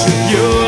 you.